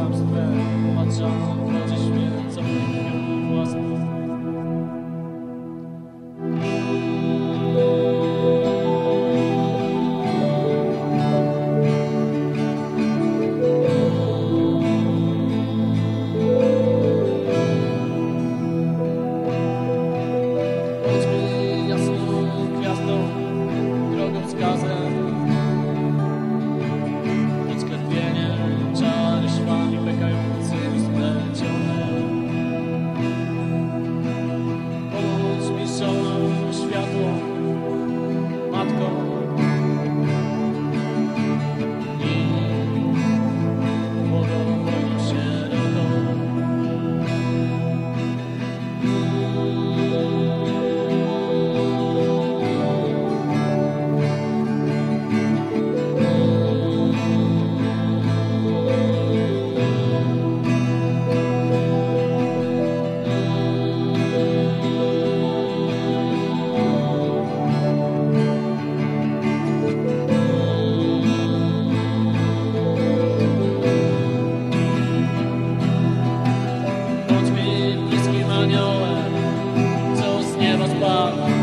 i'm so out, love.